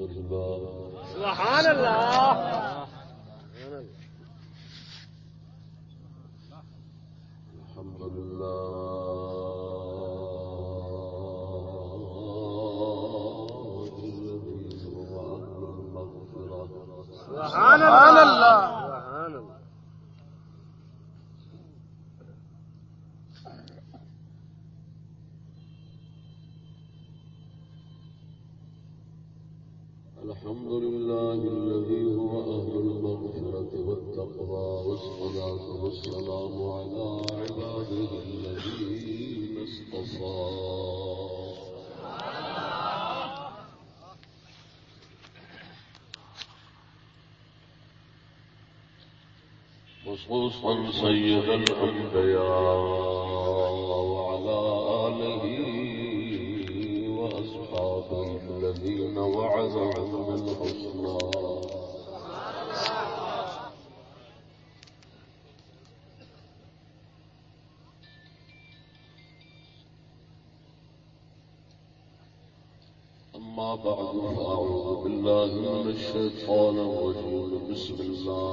لله سبحان اللہ۔ خصوصا سيد الأنبياء وعلى آله وأصحابه الذين وعدهم الحسنى. أما بعد فأعوذ بالله من الشيطان الرجيم. بسم الله.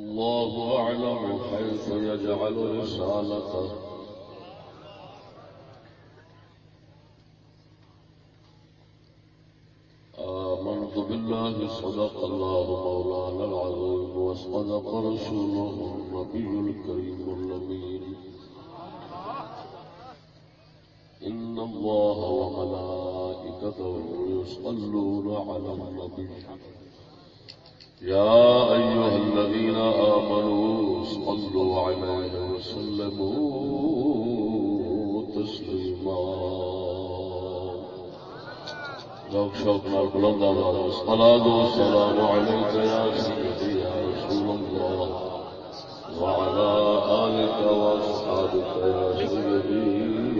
الله أعلم حيث يجعل رسالته. آمنت بالله، صدق الله مولانا العظيم، وصدق رسوله النبي الكريم الأمين. إن الله وملائكته يصلون على النبي. يا أيها الذين آمنوا صلوا عليه وسلموا تسليما. ذوق شوق نال بلند آواز الصلاة والسلام عليك يا سيدي يا رسول الله. وعلى آلك وأصحابك يا سيدي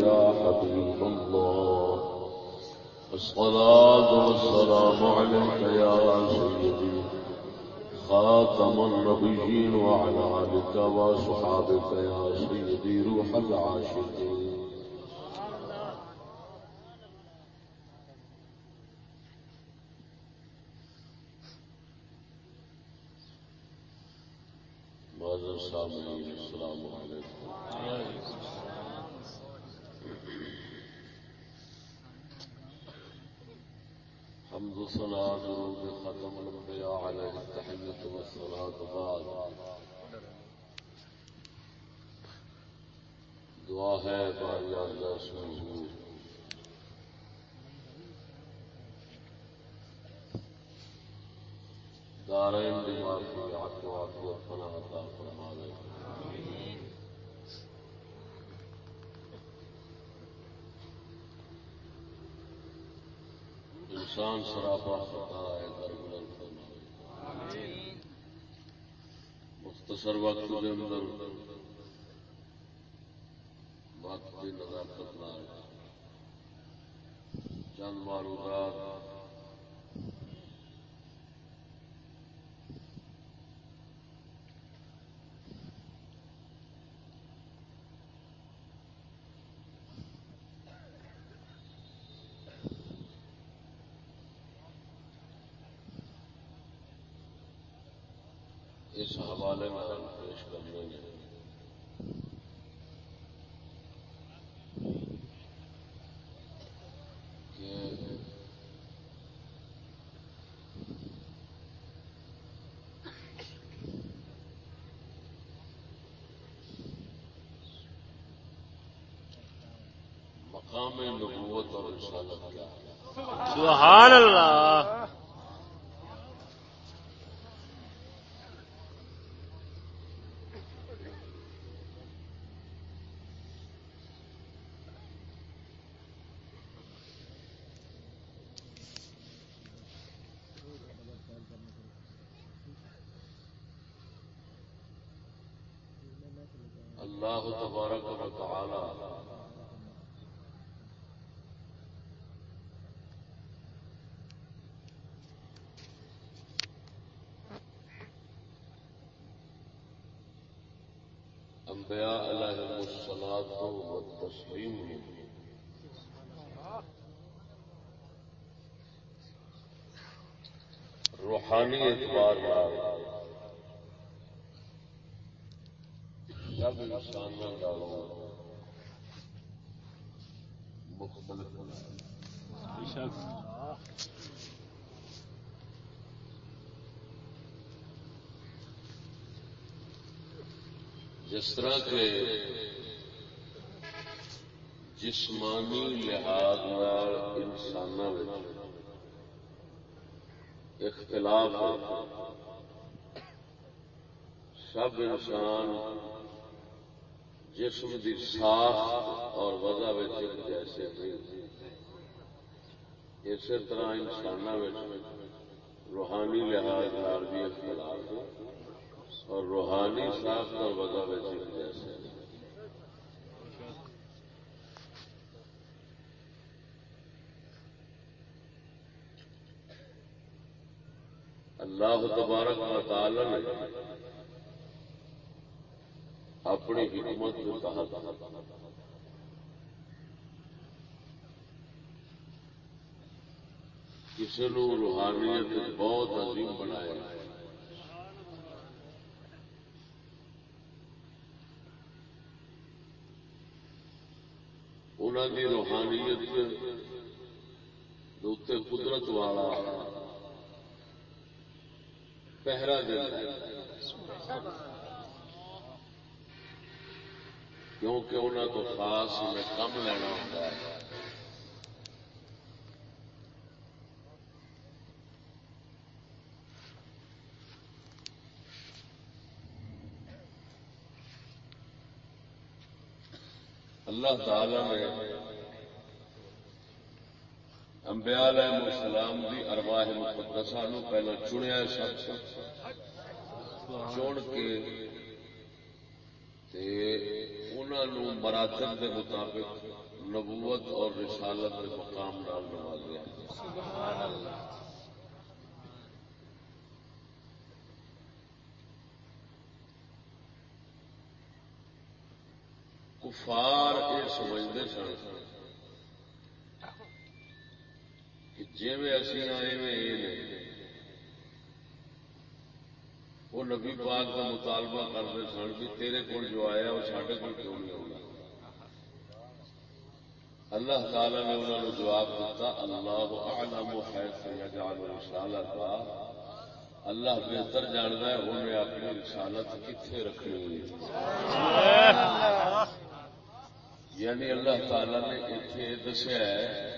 يا حبيب الله. الصلاة والسلام عليك يا سيدي خاتم النبيين وعلى آلك وصحابك يا سيدي روح العاشقين. انسان سراپا خطا ہے مختصر وقت کے اندر وقت کی نزاکت نال چند معروضات اس حوالے میں پیش کرنے گے کہ مقام نبوت اور رسالت کیا ہے سبحان اللہ اللہ جس طرح کے جسمانی لحاظ انسان اختلاف سب انسان جسم کی ساخ اور وضع جیسے اسی طرح انسان روحانی لحاظ بھی اختلاف اور روحانی ساخت اور وضع جیسے اللہ تبارک و تعالی نے اپنی حکمت کے تحت کسی روحانیت بہت عظیم بنایا۔ انہوں کی روحانیت قدرت والا پہرا کیونکہ انہوں کو خاص میں کم لینا ہوتا ہے۔ اللہ تعالی نے انبیاء علیہ السلام دی ارواح مقدسہ نو پہلے چنیا سب سب چن کے انہوں مراتب کے مطابق نبوت اور رسالت کے مقام ڈال بنا دیا کفار یہ سمجھتے سن جی میں وہ نبی پاک کا مطالبہ کرتے سن بھی تیرے کو جو آیا وہ سارے کو کیوں نہیں ہوگا اللہ تعالی نے انہوں نے جواب دیتا اللہ اعلم حیث یجعل رسالتا اللہ بہتر جانتا ہے انہیں اپنی رسالت کتنے رکھنی ہوئی؟ یعنی اللہ تعالی نے اتنے دسیا ہے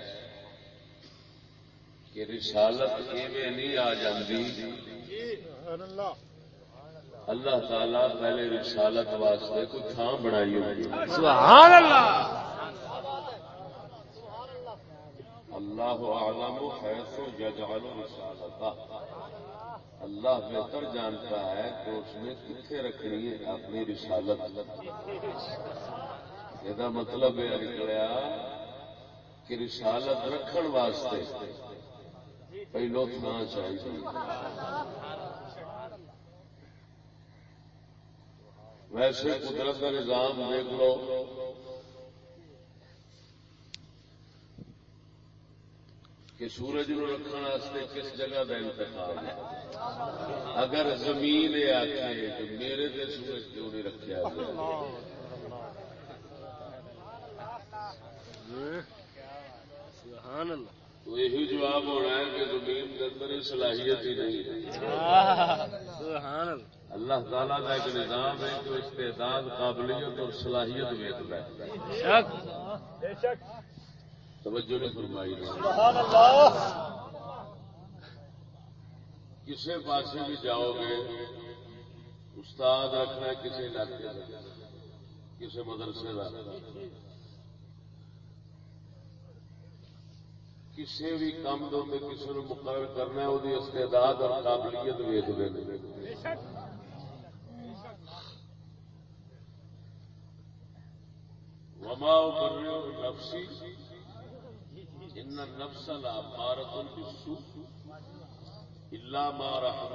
کہ رسالت ایویں نہیں آ جاتی اللہ تعالی پہلے رسالت واسطے کوئی تھان بنائی ہوگی سبحان اللہ اللہ عالم حیث یجعل رسالتا۔ اللہ بہتر جانتا ہے کہ اس نے کتنے رکھنی ہے اپنی رسالت۔ یہ مطلب یہ نکلیا کہ رسالت رکھن واسطے پہلو تھان چاہیے ویسے قدرت کا نظام دیکھ لو کہ سورج نو رکھنے کس جگہ کا انتخاب ہے اگر زمین آخے تو میرے تے سورج کیوں نہیں رکھا سبحان اللہ۔ تو یہی جواب ہونا ہے کہ زمین کے اندر صلاحیت ہی نہیں سبحان اللہ۔ اللہ تعالیٰ کا ایک نظام ہے جو استعداد قابلیت اور صلاحیت ویکتا ہے۔ توجہ نے فرمائی۔ کسی پاس بھی جاؤ گے استاد رکھنا ہے کسی علاقے کسی مدرسے کا۔ کسی بھی کام دے کسی نے مقرر کرنا ہے وہ استعداد اور قابلیت ویک دے وما ابرئ نفسی ان النفس لامارۃ بالسوء الا ما رحم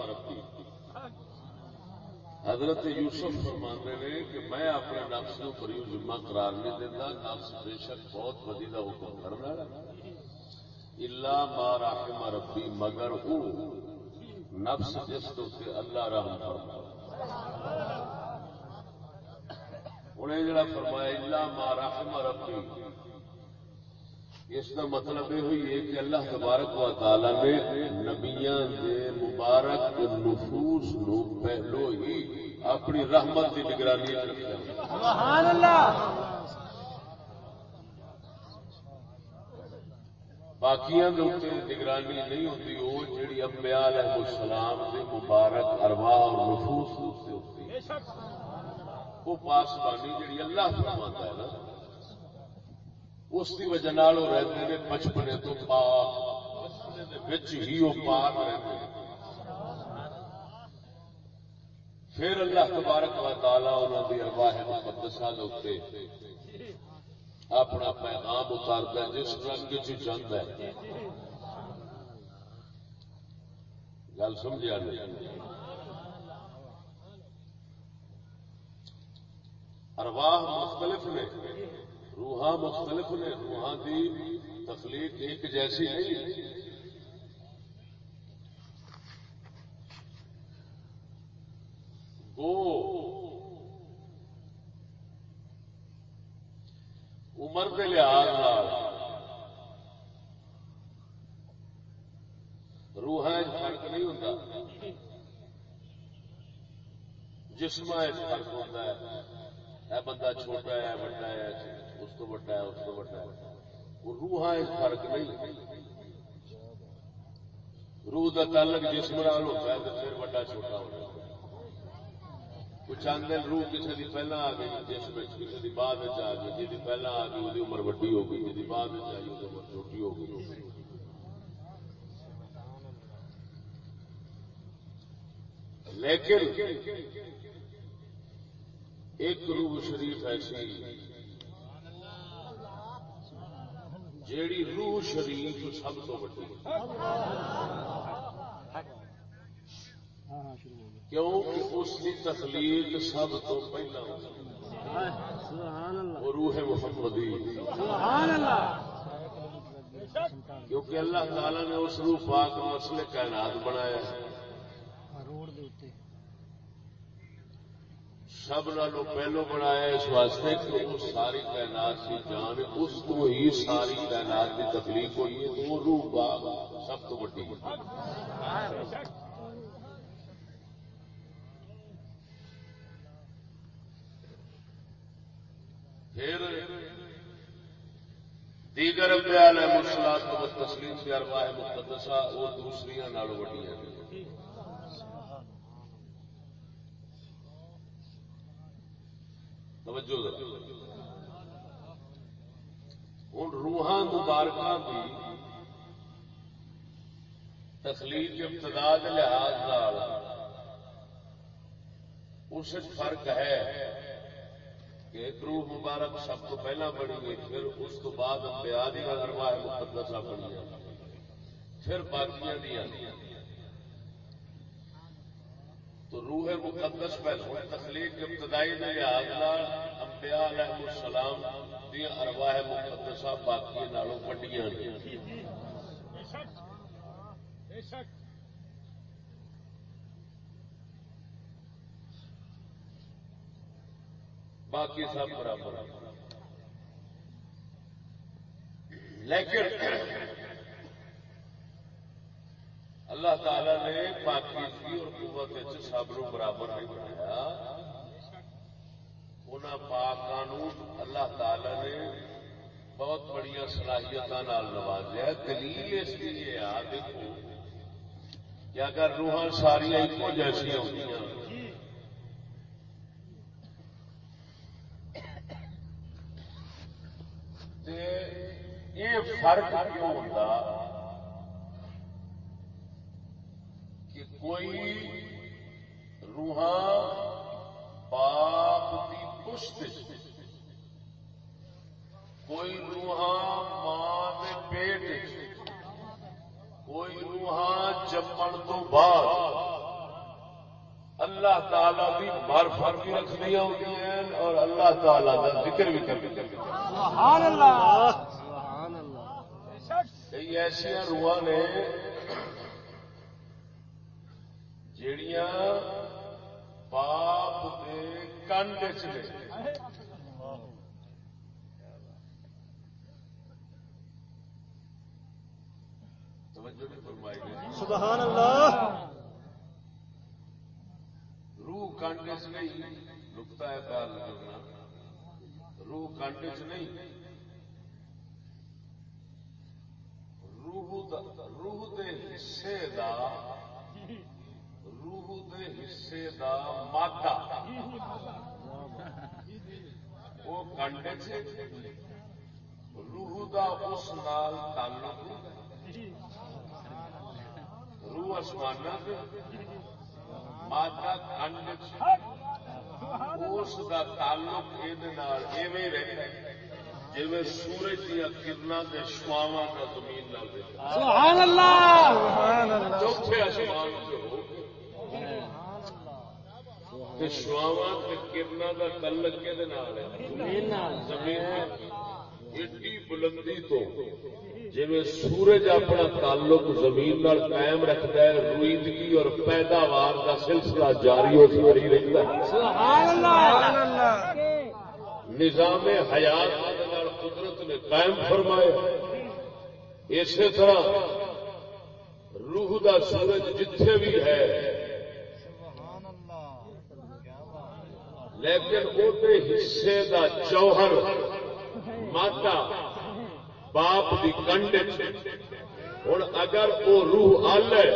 حضرت یوسف فرماتے ہیں کہ میں اپنے نفس کو فریو ذمہ قرار نہیں دیتا نفس بے شک بہت بدی کا حکم کرنا الا ما رحم ربی، مگر او نفس جس تو سے اللہ رحم فرما۔ انہیں جڑا فرمایا، الا ما رحم ربی۔ اس کا مطلب یہ ہوئی ہے کہ اللہ تبارک و تعالی نے نبیاں دے مبارک نفوس نو پہلو ہی اپنی رحمت کی نگرانی رکھا سبحان اللہ! باقیاں دے اوپر نگرانی نہیں ہوتی، وہ جڑی انبیاء علیہ السلام دے مبارک ارواح اور نفوس سے ہوتی ہے وہ پاسبانی جڑی اللہ فرماتا ہے نا، اس کی وجہ نال وہ رہتے ہیں، بچپنے تو پاک، بچپنے دے وچ ہی وہ پاک رہتے ہیں۔ پھر اللہ تبارک و تعالی انہوں دی ارواح مقدسہ دے اوپر اپنا پیغام اتارتا ہے، جس رنگ چاہتا ہے۔ گل سمجھا نہیں ارواح مختلف نے، روحاں مختلف نے، روحاں دی تخلیق ایک جیسی نہیں۔ وہ عمر کے لحاظ روح فرق نہیں ہوتا جسم فرق ہوتا ہے۔ اے بندہ چھوٹا ہے بڑا ہے، اس کو بڑا ہے، اس کو بڑا ہے۔ وہ روح فرق نہیں۔ روح کا تعلق جسم ہوتا ہے تو پھر بڑا چھوٹا ہوتا ہے۔ وہ چند دن روح کسی کی پہلے آ گئی کسی کی بعد آ گئی جی آ گئی وہی عمر وڈی ہو گئی جی بعد آئی وہ عمر چھوٹی ہو گئی۔ لیکن ایک روح شریف ایسی، جیڑی روح شریف سب تو بڑی کیونکہ اس کی تخلیق سب تو پہلا وہ روح محمدی۔ کیونکہ اللہ تعالی نے اس روح پاک مسئلے کائنات بنایا سب نالوں پہلو بنایا اس واسطے کہ وہ ساری کائنات کی جان اس کو ہی ساری کائنات کی تخلیق ہوئی ہے۔ وہ روح باغ سب تو بڑی پھر دیگر امبیال مسلات کو تسلیم سے ارواح مقدسہ وہ دوسری نالوں وڈیاں توجہ ہوں روحاں مبارکہ کی تخلیق ابتدا کے لحاظ اس فرق ہے۔ کہ ایک روح مبارک سب تو پہلا بنی گئی پھر اس کو بعد بیاد ہی ارواح مقدسہ بنی پھر باقیاں دیا تو روح مقدس پہلو تخلیق ابتدائی نے لحاظ انبیاء علیہ السلام دی ارواح مقدسہ باقی نالوں وڈیاں باقی سب برابر لیکن اللہ تعالی نے پاکیزگی اور قوت سب نو برابر نہیں بنایا ان پاکوں اللہ تعالی نے بہت بڑی صلاحیت نوازیا دلیل اس لیے آ دیکھو کہ اگر روحان ساریا ایک جیسا ہوتی فرق کیوں ہوتا کہ کوئی روحان پاپ کی پشت کوئی روحان ماں کے پیٹ کوئی روحان جمن تو بعد اللہ تعالی بھی بار فرق رکھ رکھنی ہوتی ہیں اور اللہ تعالی کا ذکر بھی کر اللہ! ایسا روح نے جڑیاں باپ کے کنڈ چ نے توجہ نہیں فرمائی گئی سبحان اللہ روح کنڈ چ نہیں نکتا ہے پال کرنا روح کنڈ چ نہیں روح دا- روح دے حصے دا روح دے حصے دا مادہ وہ کنڈ چ روح دا اس نال تعلق روح آسمان مادہ کنڈ اس کا تعلق یہ رہتا ہے جی سورج دیا کرنا کے شواوا کا زمین سبحان اللہ! سبحان اللہ۔ چوتھے آسمان سے شواوا کے کرنا کا تعلق کے زمین ایڈی بلندی تو جی سورج اپنا تعلق زمین نال قائم رکھتا ہے روئندگی اور پیداوار کا سلسلہ جاری ہو جاری رہتا ہے۔ سبحان اللہ! نظام حیات قدرت نے قائم فرمایا اسی طرح روح دا سورج جتھے بھی ہے۔ لیکن وہ حصے دا جوہر مادہ باپ دی کنڈ ہوں اگر وہ روح آل ہے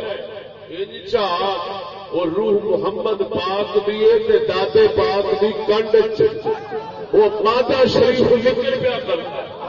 وہ روح محمد پاک دی ہے تے دادے پاک دی کنڈ وہ مادہ شریف نکل پیا کرتا ہے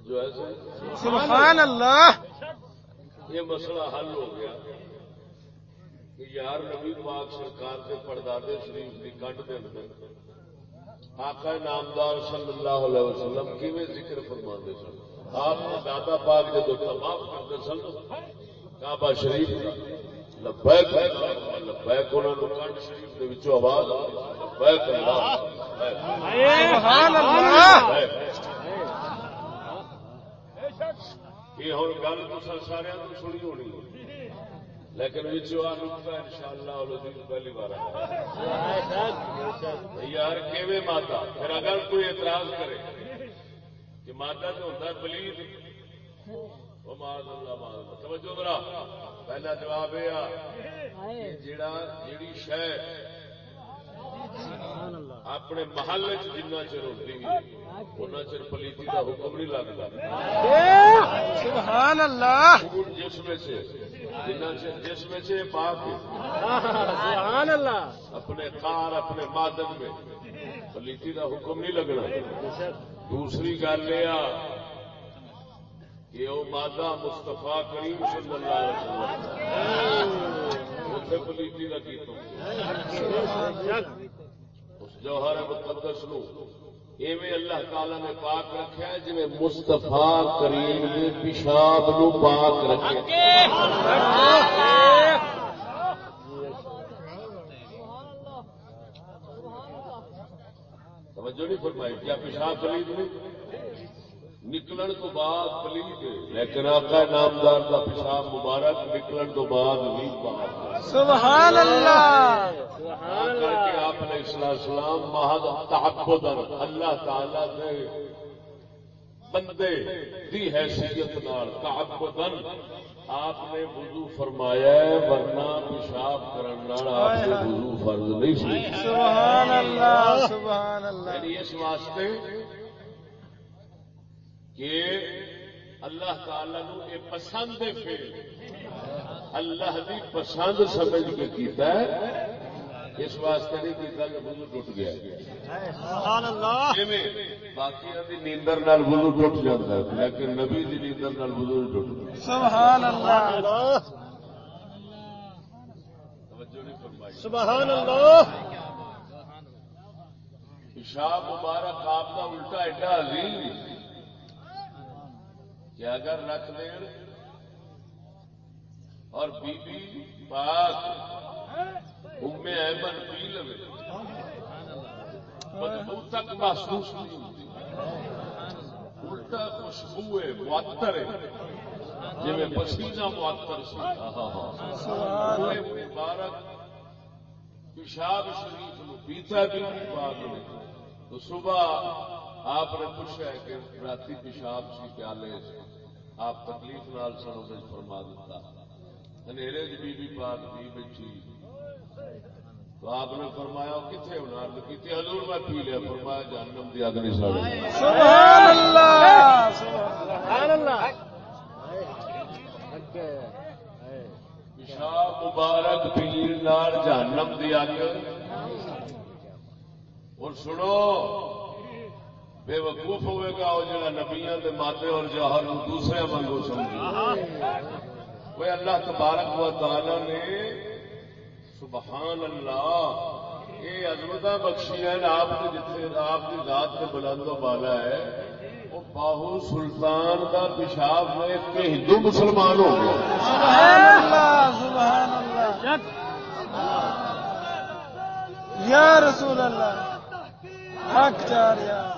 جو ہے سبحان اللہ یہ مسئلہ حل ہو گیا کہ یار نبی پاک سرکار کے پردادے شریف کی کنڈ دے اندر آقا نامدار صلی اللہ علیہ وسلم کیویں ذکر فرما دے سن؟ آپ نے دادا پاک جب تمام کرتے سن، کعبہ شریف کا لبیک لبیک انہوں نے کنڈ شریف کے وچوں آواز لبیک اللہ سبحان اللہ۔ یہ ہوں گل تو سارے تو سنی ہونی۔ لیکن ان شاء اللہ پہلی بار یار کیویں ماتا؟ پھر اگر کوئی اعتراض کرے کہ ماتا تو ہوتا ہے پلیز توجہ برا پہلا جواب یہ جڑا جیڑی شہ اپنے محل جنہ چر ہوتی ان چر پلیتی کا حکم نہیں لگتا۔ سبحان اللہ! خون جسم سے چر جسم سے پاک سبحان اللہ۔ اپنے کار اپنے مادن میں۔ پلیتی کا حکم نہیں لگنا۔ دوسری گل یہ کہ وہ مادہ مستفا کریم صلی اللہ علیہ وسلم۔ اتنے پلیتی کا کی اس جوہر مقدس نو۔ ایویں اللہ تعالی نے پاک رکھا ہے جی مستفا کریم نے پیشاب نو پاک رکھا توجہ نہیں فرمائی، کیا پیشاب خرید نہیں نکلن تو بعد پلید لیکن آقا نامدار کا پیشاب مبارک نکلن تو بعد بھی پاک سبحان اللہ کر کے آپ نے اسلام محض تحفظ اللہ تعالی نے بندے دی حیثیت نال تحفظ آپ نے وضو فرمایا ہے ورنہ پیشاب کرن نال آپ سے وضو فرض نہیں سی۔ سبحان اللہ سبحان اللہ یعنی اس واسطے کہ اللہ تعالی نو یہ پسند ہے اللہ دی پسند سمجھ کے کیتا ہے۔ اس واسطے نہیں کیتا کہ وضو ٹوٹ گیا۔ سبحان اللہ باقی دی نیندر نال وضو ٹوٹ جاتا ہے لیکن نبی دی نیندر نال وضو نہیں ٹوٹتا سبحان اللہ سبحان اللہ پیشاب مبارک آپ کا الٹا ایڈا عظیم۔ کہ اگر رکھ دیں اور بی بی پاک ام احمد پی لو بدبو تک محسوس نہیں ہوتی۔ الٹا خوشبو ہے معطر ہے۔ جی پسینہ معطر سی۔ مبارک پیشاب شریف پیتا بھی پاک نے تو صبح آپ نے پوچھا ہے کہ رات پیشاب سی پیالے آپ تکلیف نال سنو میں فرما دیتا۔ انیرے بی بی پاک دی بچی۔ تو آپ نے فرمایا کتنے ہونا؟ کی حضور میں پی لیا۔ فرمایا جہنم دی اگ نہیں ساڑی۔ سبحان اللہ! سبحان اللہ! پیشاب مبارک پیر نال جہنم دی اگ۔ اور سنو بے وقوف ہوئے گا وہ جڑا نبیاں دے مادے اور جوہر دوسرے منگو سمجھے وہ اللہ تبارک و تعالی نے سبحان اللہ یہ عظمت بخشی ہیں، آپ کے جتنے آپ کی ذات کے بلند و بالا ہے۔ وہ باہو سلطان کا پیشاب میں کہ ہندو مسلمان ہو گیا سبحان اللہ سبحان اللہ۔ یا رسول اللہ، حق چار یا زندہ باد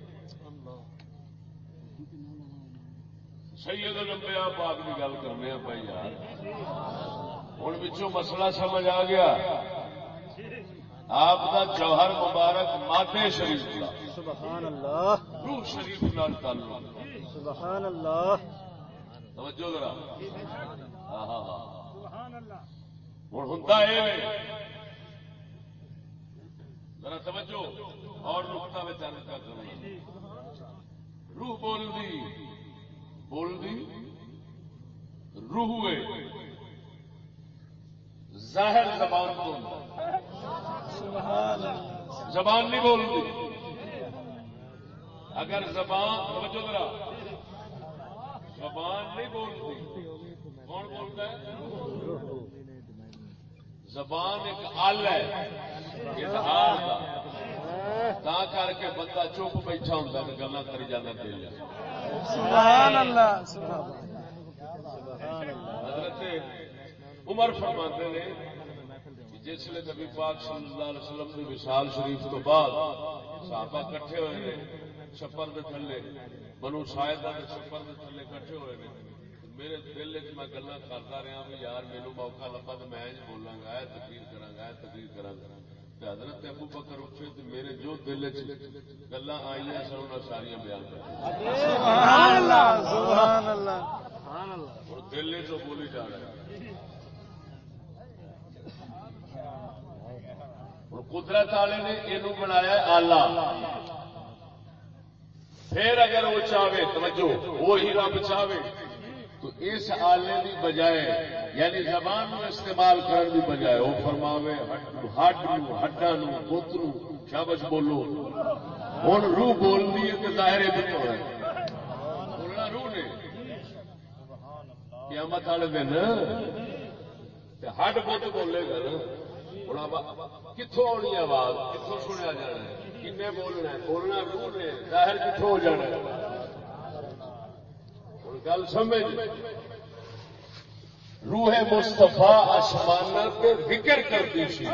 سید لمبیا پاک کی گل کرنے بھائی یار۔ ہوں بچوں مسئلہ سمجھ آ گیا۔ آپ کا جوہر مبارک مادے شریف کا سبحان اللہ روح شریف نال تعلق۔ سبحان اللہ توجہ ذرا۔ ہاں ہاں ہاں۔ ہوں ہوں ذرا توجہ اور نقطہ میں چل کر کرنا روح بول دی۔ بول دی، روح ظاہر زبان کو زبان نہیں بولتی اگر زبان، توجہ ذرا۔ زبان نہیں بولتی کون بولتا ہے؟ زبان ایک آل ہے۔ اظہار کا تا کر کے بندہ چپ بیٹھا ہوتا ہے گلا کری جانا دل سبحان اللہ حضرت عمر فرماتے نے جس لیے نبی پاک صلی اللہ علیہ وسلم کی وشال شریف تو بعد صحابہ کٹھے ہوئے ہیں چھپر دے تھلے بنو شاہدہ کے چھپر دے تھلے کٹھے ہوئے ہیں میرے دل چ میں گلا کرتا رہا بھی یار میرے موقع لبا تو میں بولوں گا تقریر کرا تقریر کرا حضرت ابو بکر اٹھے تو میرے جو دل چ گلا آئی سن ساریا بیان کر اور دل چ بولی جا رہا ہے۔ ہوں قدرت والے نے یہ بنایا آلہ۔ پھر اگر وہ چاہے توجہ وہی رب چاہے۔ تو اس آلے کی بجائے یعنی زبان نو استعمال کرنے کی بجائے وہ فرماوے ہڈ نو ہڈا نو بت نو شابش بولو۔ ہوں روح بولتی ہے تو ظاہر ہے بولنا روح نے۔ قیامت والے دن ہڈ بت بولے گا نا۔ کتوں آنی آواز؟ کتوں سنیا جانا ہے؟ کن بولنا ہے؟ بولنا روح نے، ظاہر کتوں ہو جانا ہے؟ گل سمجھ۔ روح مستفا آسمان کے ذکر کرتی سی۔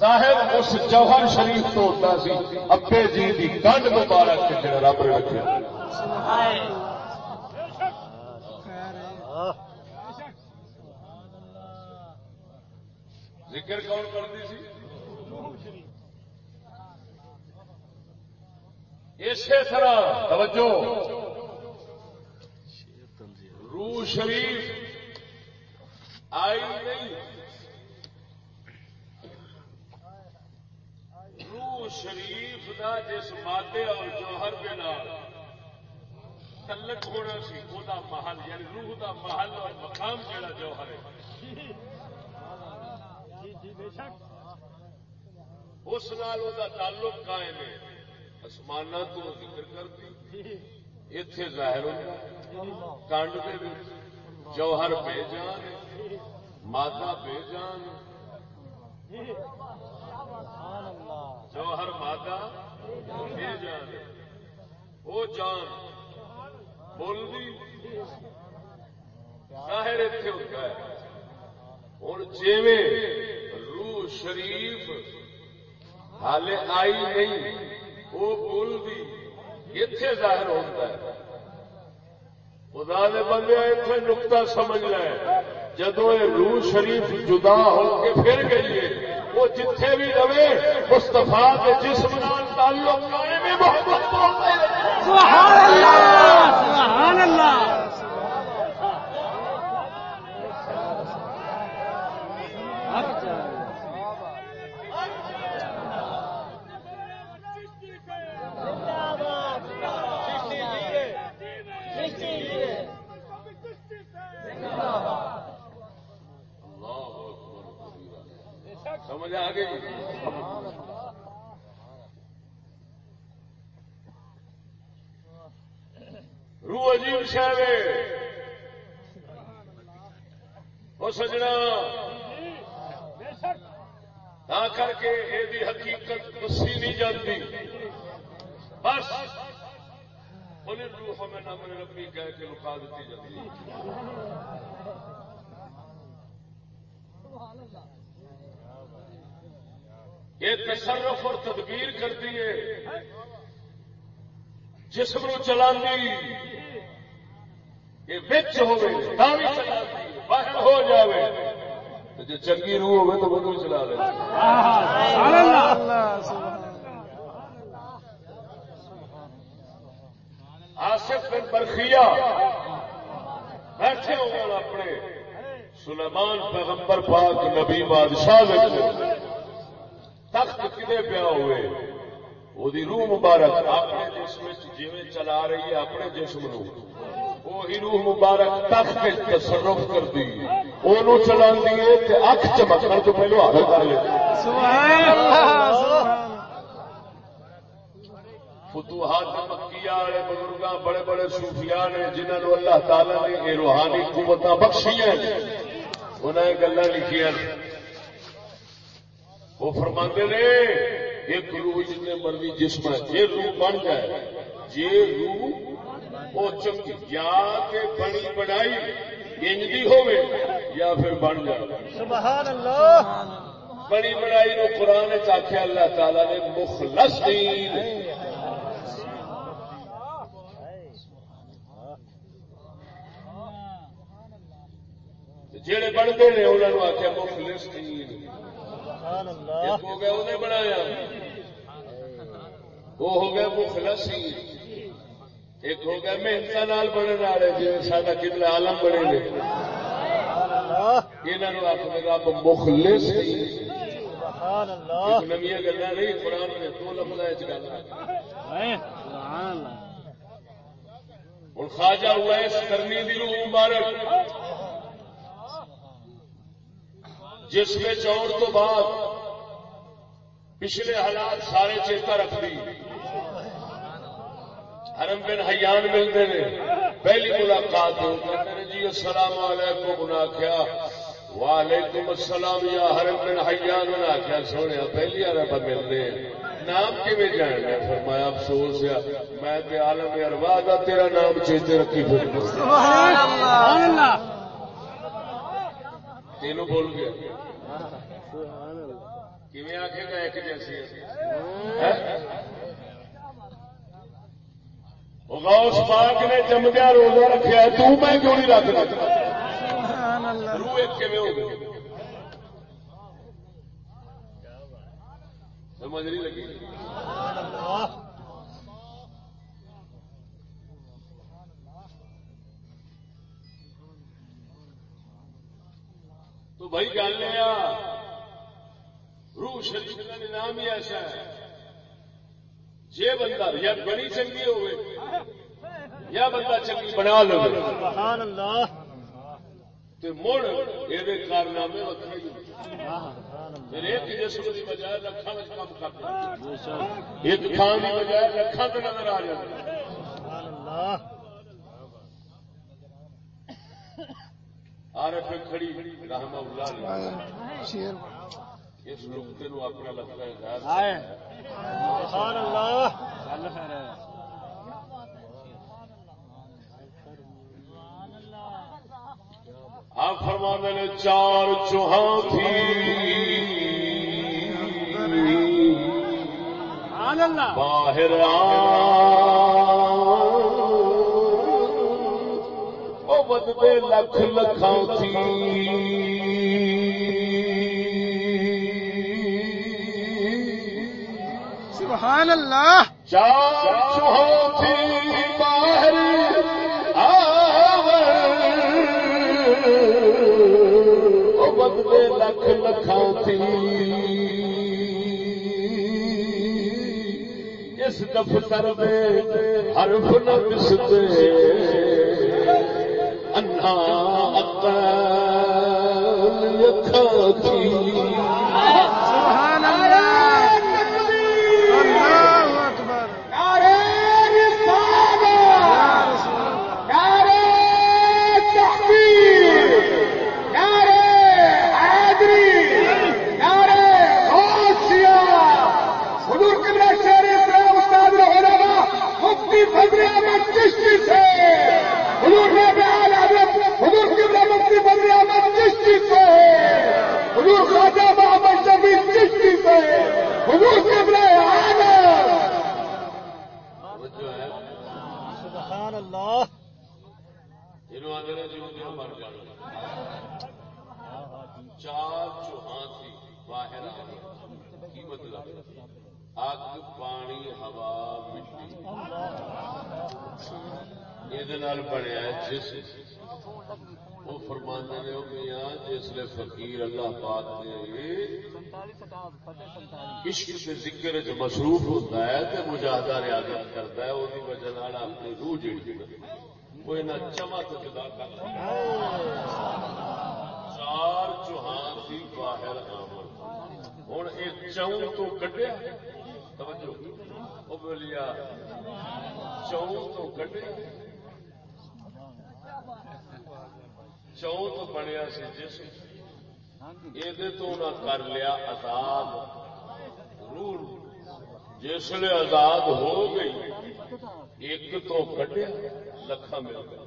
ظاہر اس جوہر شریف تو ہوتا سی۔ ابے جی کی گنڈ مبارک جڑا رب نے رکھا ذکر کون کرتی سی؟ اسی طرح توجہ روح شریف آئی نہیں. روح شریف دا جس مادے اور جوہر کے نام تلک ہونا سی وہ محل یعنی روح دا محل اور مقام جہاں جوہر ہے۔ اس نال تعلق قائم ہے۔ آسمان تو ذکر کرتی اتے ظاہر ہوتا کانڈ کے جوہر بے جان مادہ بے جان جوہر مادہ بے جان وہ جان بول ظاہر اتنے ہوتا ہے ہوں جیویں روح شریف حال آئی نہیں وہ بول بھی اتے ظاہر ہوتا ہے۔ خدا نے بندے اتنے نقطہ سمجھ لے۔ جدو یہ روح شریف جدا ہو کے پھر گئی ہے، وہ جتھے بھی رہے مستفا کے جسم نال تعلق قائم محبت سبحان اللہ سبحان اللہ۔ ਜੀ تصرف اور تدبیر کرتی ہے جسم نو چلا یہ بچ ہوے باہر ہو جاوے۔ تو جو چنگی روح ہوگی تو وہ چلا لے سبحان اللہ سبحان آصف بن برخیا بیٹھے ہوئے اپنے۔ سلیمان پیغمبر پاک نبی بادشاہ دے پیا ہوئے۔ وہ روح مبارک اپنے جسم جی چلا رہی ہے، اپنے جسم نو وہی روح مبارک تخت تصرف کر دی وہ چلا اکھ چمکن تو پہلو حل کر لے۔ فتوحات مکیہ والے بزرگ بڑے بڑے صوفیاء نے جنہوں نے اللہ تعالی نے یہ روحانی قوت بخشی ہیں انہیں گلا لکھیا وہ فرما نے ایک روح جتنے مرضی جسم ہے یہ روح بن جائے۔ یہ روح وہ چنگی یا کہ بنی بنائی انجدی ہوے یا پھر بن جائے۔ سبحان اللہ بنی بنائی نو قرآن آخیا اللہ تعالی نے مخلص دین۔ جڑے بنتے ہیں انہوں نے آخیا مخلص دین۔ ایک ہو گیا انہیں بنایا وہ ہو گیا مخلص ایک ہو گیا محنت نال بننے والے جی سارا کتنا عالم بنے نے۔ اللہ یہاں آخر رب مخلص سبحان اللہ. نمیا گلا نہیں قرآن میں دو لفظ گل سبحان اللہ۔ ہوں خواجہ ہوا اس کرنی دی روح مبارک۔ جس میں چور تو بعد پچھلے حالات سارے چیتا رکھ دی حرم بن حیان ملتے ہیں۔ پہلی ملاقات ہو ہیں جی السلام علیکم انہیں آخیا وعلیکم السلام یا حرم بن حیان انہیں آخیا سونے پہلی عرب ملتے ہیں۔ نام کیون جاننا فرمایا افسوس ہے۔ میں تے عالم ارواح دا تیرا نام چیتے رکھی پھر۔ سبحان اللہ۔ تینوں بول گیا آخے گا ایک جیسی غوث پاک نے جمدیا روزہ رکھا ہے تو میں کیوں نہیں رکھ رکھتا روح ایک سمجھ نہیں لگی تو بھائی گل روح شریف کا نظام ہی ایسا ہے۔ جی بندہ یا بڑی چنگی ہوئے یا بندہ چنگی بنا لو۔ سبحان اللہ۔ تو مڑ یہ کارنامے پھر ایک جسم کی بجائے لکھان کام کرتا ایک کی بجائے لکھان نظر آ جاتا اللہ۔ آر ایف کھڑی رحمہ اللہ نے اس نقطے نو اپنا لگتا ہے ظاہر آئے۔ سبحان اللہ۔ گل خیر ہے۔ آپ فرما نے چار چوہاں تھی۔ سبحان اللہ۔ باہر او بدبے لکھ لکھاں تھی۔ سبحان اللہ! چار باہر لکھ لکھاں تھی اس دفتر میں حرف نہ بستے انہا عقل تھی سبحان اللہ اللہ اکبر یا رسول اللہ سبحان اللہ انہوں آدھے نے جو جو مر جانا چار چوہاں تھی باہر آ گئی کی مطلب اگ پانی ہوا مٹی بنیا جس وہ فرمانے نے وہ میاں جسے فقیر اللہ پاک نے عشق کے ذکر چ مصروف ہوتا ہے تو مجاہدہ ریاضت کرتا ہے وہی وجہ نال اپنی روح جڑی وہ انہیں چما تو جدا کرتا چار چوہان سی باہر آمد۔ ہوں ایک چون تو کڈیا۔ توجہ۔ وہ بولیا چون تو کڈیا۔ چون تو بنیا سی جسم یہ تو کر لیا آزاد روح جسے آزاد ہو گئی، ایک تو کڈیا لکھا مل گیا۔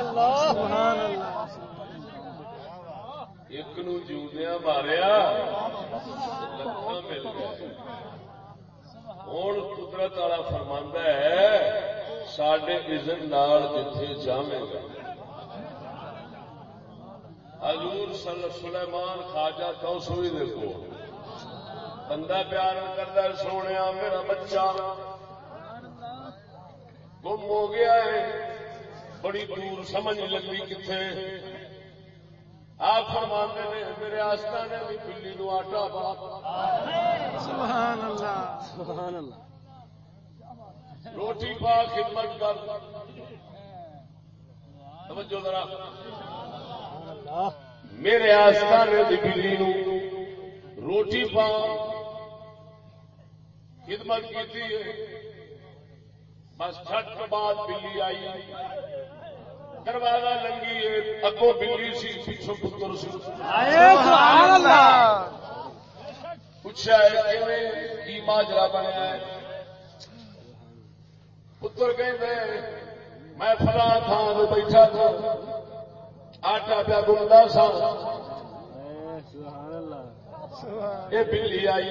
اللہ ایک نو جیوندیا ماریا لکھا مل گیا۔ ہوں قدرت والا فرماندہ ہے سڈے عزت نال جتھے جاوے گا۔ حضور صلی سلیمان خواجہ تو سوئی دیکھو بندہ پیار کرتا ہے سونے میرا بچہ۔ گم ہو گیا ہے۔ بڑی دور سمجھ نہیں لگی کتنے آپ فرماتے نے میرے آستا نے بھی بلی نو آٹا پا۔ سبحان اللہ سبحان اللہ روٹی پا خدمت کر۔ توجہ ذرا۔ میرے آستا نے بھی بلی نو روٹی پا خدمت کی بس چھٹ کے بعد بلی آئی دروازہ لنگی ہے اگو بلی سی پیچھو پتر سی پوچھا ہے کی ماجرا بنیا ہے پتر کہتے میں فلاں تھان بیٹھا تھا آٹا پیا گندا سا۔ یہ بلی آئی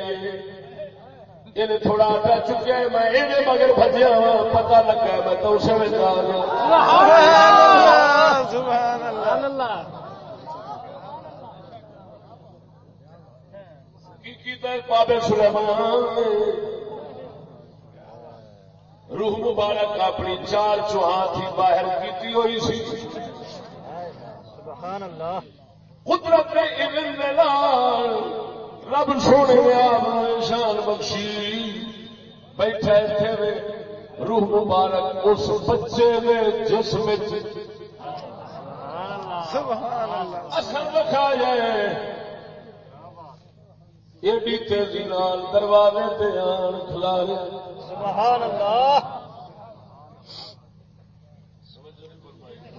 یہ تھوڑا آٹا چکیا میں یہ مگر بجیا وا پتا لگا میں تو اسے میں سبحان اللہ کی بابے سلیمان۔ نے روح مبارک اپنی چار چوہاں تھی باہر کیتی ہوئی سی۔ سبحان اللہ. قدرت نے رب سونے نے آپ شان بخشی. بیٹھا اتنے وے روح مبارک اس بچے دے جسم وچ سبحان اللہ. اثر رکھا جائے ایڈی تیزی نال دروازے تے آن کھلا لیا سبحان اللہ.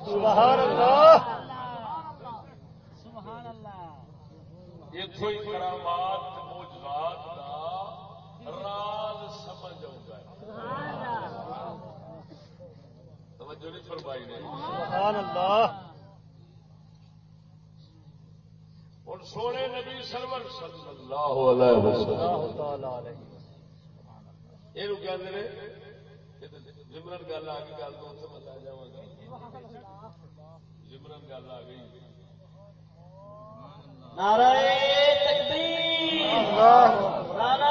سبحان اللہ. اتو ہی کرامات موجودات کا راز سمجھ آتا ہے۔ توجہ نہیں فرمائی نے۔ سبحان اللہ۔ سونے نبی سرور صلی اللہ علیہ وسلم۔ اللہ تعالی علیہ یہ جمرن گل آ گئی گل تو اتنے لے جا جمرن گل آ گئی۔ نعرہ تکبیر اللہ نعرہ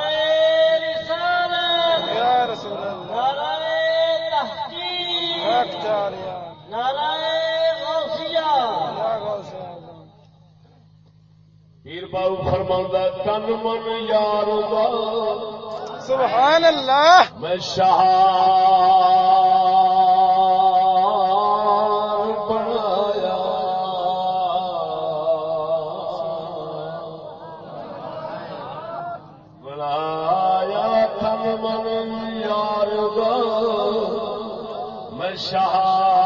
رسالت یا رسول اللہ نعرہ تحقیق حق جاریا نعرہ غوثیہ۔ یا غوث اعظم پیر بابو فرما تن من یار دا سبحان اللہ۔ میں شہار شاہ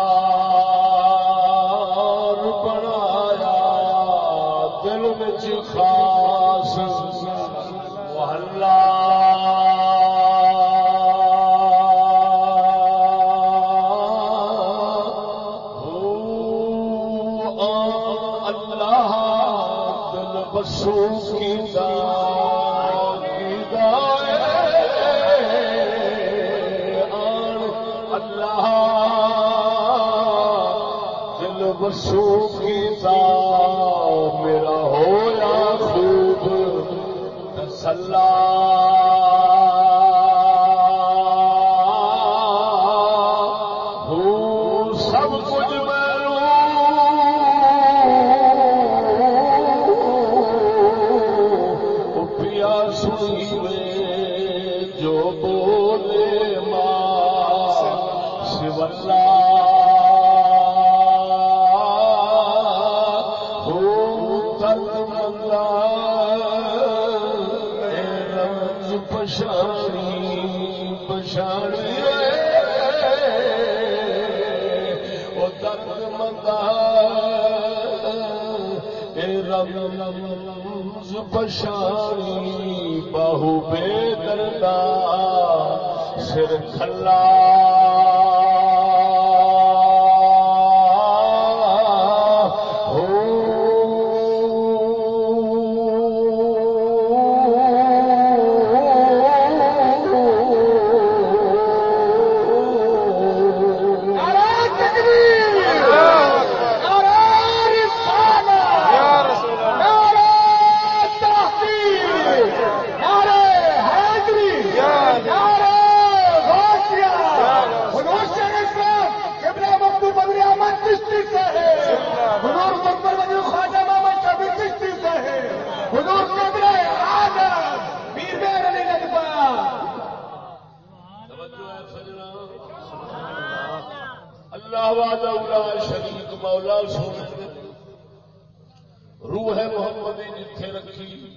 اولا شریک مولا سونے روح محمد جتھے رکھی۔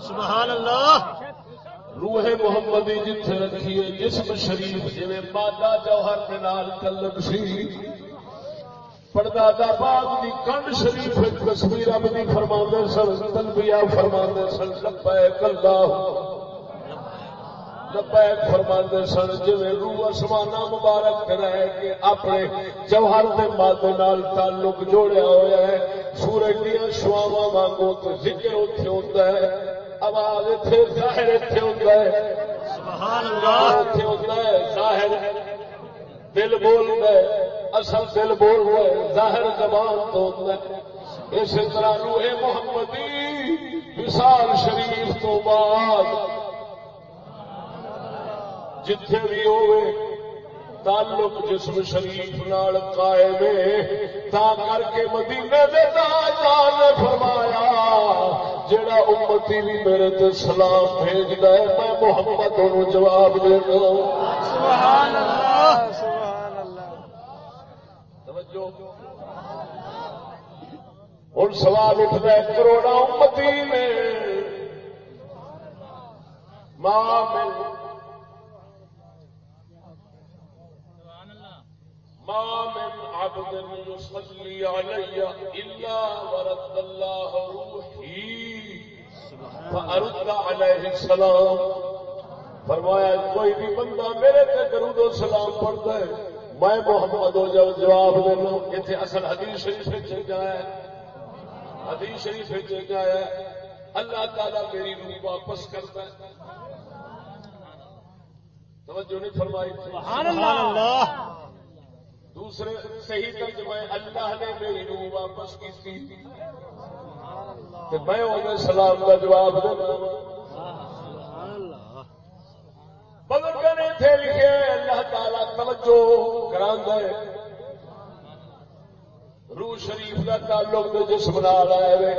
سبحان اللہ۔ روح محمدی جتھے رکھی ہے جسم شریف جی مادہ جوہر کے نال تعلق سی۔ پردادا باغ کی کنڈ شریف تصویر اپنی فرما سن تلبیا فرما سن لبیک اللہ۔ لبیک فرما سن جی روح آسمانہ مبارک رہ کے اپنے جوہر کے مادے تعلق جوڑیا ہوا ہے۔ سورج دیا شواوا وانگو تو ذکر اتنے ہوتا ہے۔ آواز اتنے ظاہر اتنے ہوتا ہے۔ سبحان اللہ ظاہر دل بولتا ہے۔ اصل دل بول ہے ظاہر زبان تو ہوتا ہے۔ اسی طرح روح محمدی وصال شریف تو بعد جتھے بھی ہوئے تعلق جسم شریف نال قائم ہے۔ تا کر کے مدینے دے تاجدار نے فرمایا جڑا امتی بھی میرے تے سلام بھیجدا ہے میں محمد انہوں جواب دینا۔ سبحان اللہ سبحان اللہ توجہ۔ ہوں سوال اٹھتا ہے کروڑا امتی میں ماں ما من عبد يصلي علي إلا ورد الله روحي. فأرد عليه السلام. فرمایا، کوئی بھی بندہ میرے تے درود و سلام پڑھتا ہے، میں محمد ہو جاؤ جواب دینا اتنے اصل حدیث شریف چاہتا ہے۔ حدیث شریف چاہتا ہے۔ اللہ تعالیٰ میری روح واپس کرتا ہے۔ توجہ نہیں فرمائی سبحان اللہ! دوسرے صحیح ترجمہ اللہ نے میری روح واپس کی تھی۔ میں انہیں سلام کا جواب دینا بزرگ نے تھے لکھے اللہ تعالیٰ توجہ کرا ہے روح شریف کا تعلق تو جسم نال آئے ہوئے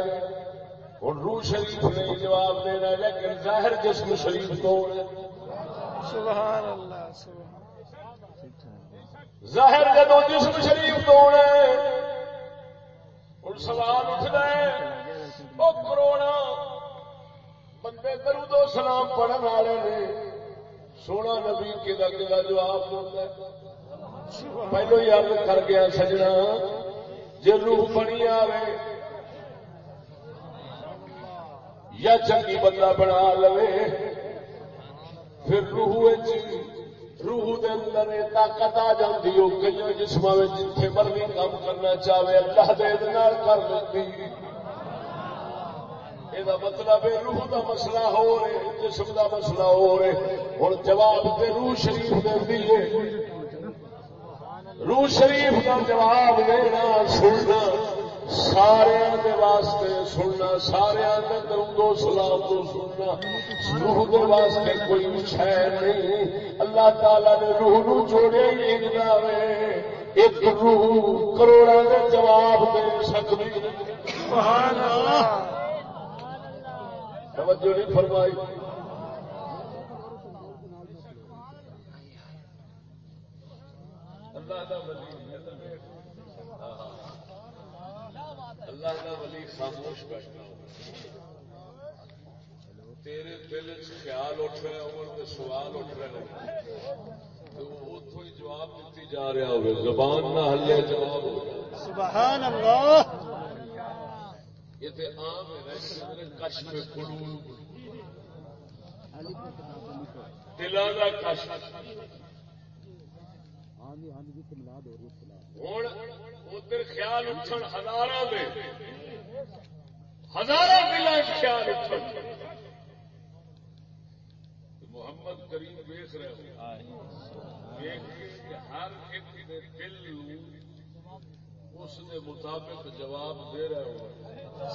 ہوں روح شریف نے جواب دینا لیکن ظاہر جسم شریف تو ہے؟ سبحان اللہ، سبحان ظاہر جدو جسم شریف تو ہوں سوال اٹھتا ہے وہ کروڑا بندے درود و سلام پڑھن والے نے، سونا نبی کدا کدا جواب دیتا ہے۔ پہلو ہی ارد کر گیا سجنا جی روح بنی آئے یا چنگی بندہ بنا لو پھر روح وچ- روح دے اندر طاقت آ جاتی وہ کئی جسم جتنے مرضی کام کرنا چاہے، اللہ دے نال کر لیتی یہ مطلب ہے روح دا مسئلہ ہو رہے جسم دا مسئلہ ہو رہے ہوں جواب تے روح شریف دے ہے۔ روح شریف کا جواب دینا سننا۔ سارے دے واسطے سننا سارے دے درود و سلام تو سننا۔ روح دے واسطے کوئی شہ نہیں۔ اللہ تعالی نے روح نو جوڑے ہی انجنا وے ایک روح کروڑا دے جواب دے سکتی سبحان اللہ۔ توجہ نہیں فرمائی۔ اللہ دا ولی اللہ دا ولی خاموش بیٹھنا تیرے دل خیال اٹھ رہے ہو سوال اٹھ رہے ہو تو اتوں ہی جواب دیتی جا رہا ہوگا زبان نہ ہلے جواب ہو سبحان اللہ۔ یہ تو عام ہے نا کہ کش میں قلوب دلوں کا کش ہوں ادھر خیال اٹھن ہزار ہزار دلوں خیال اٹھن۔ محمد کریم ویخ رہے ہو۔ ہر ایک دل اس دے مطابق جواب دے رہے ہو۔